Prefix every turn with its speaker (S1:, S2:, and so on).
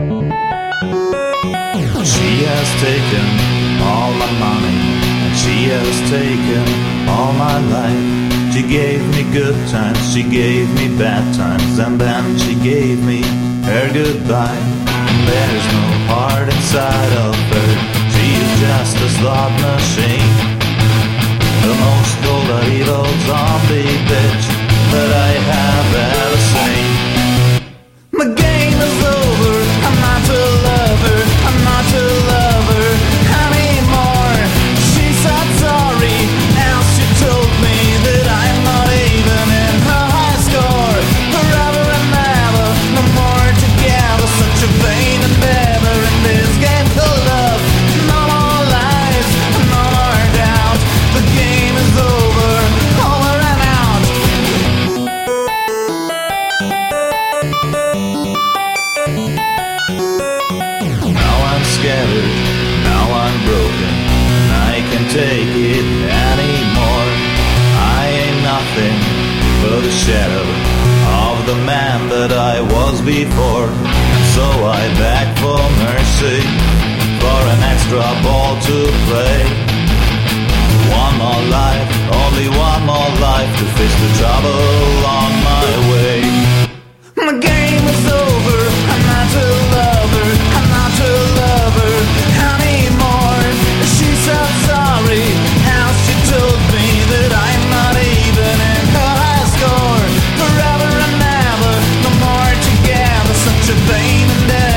S1: She has taken all my money, and she has taken all my life. She gave me good times, she gave me bad times, and then she gave me her goodbye. And There's no heart inside of her, she is just a slot machine. The most cold evil zombie bitch take it anymore. I ain't nothing but a shadow of the man that I was before. So I beg for mercy, for an extra ball to play. One more life, only one more life to face the trouble and then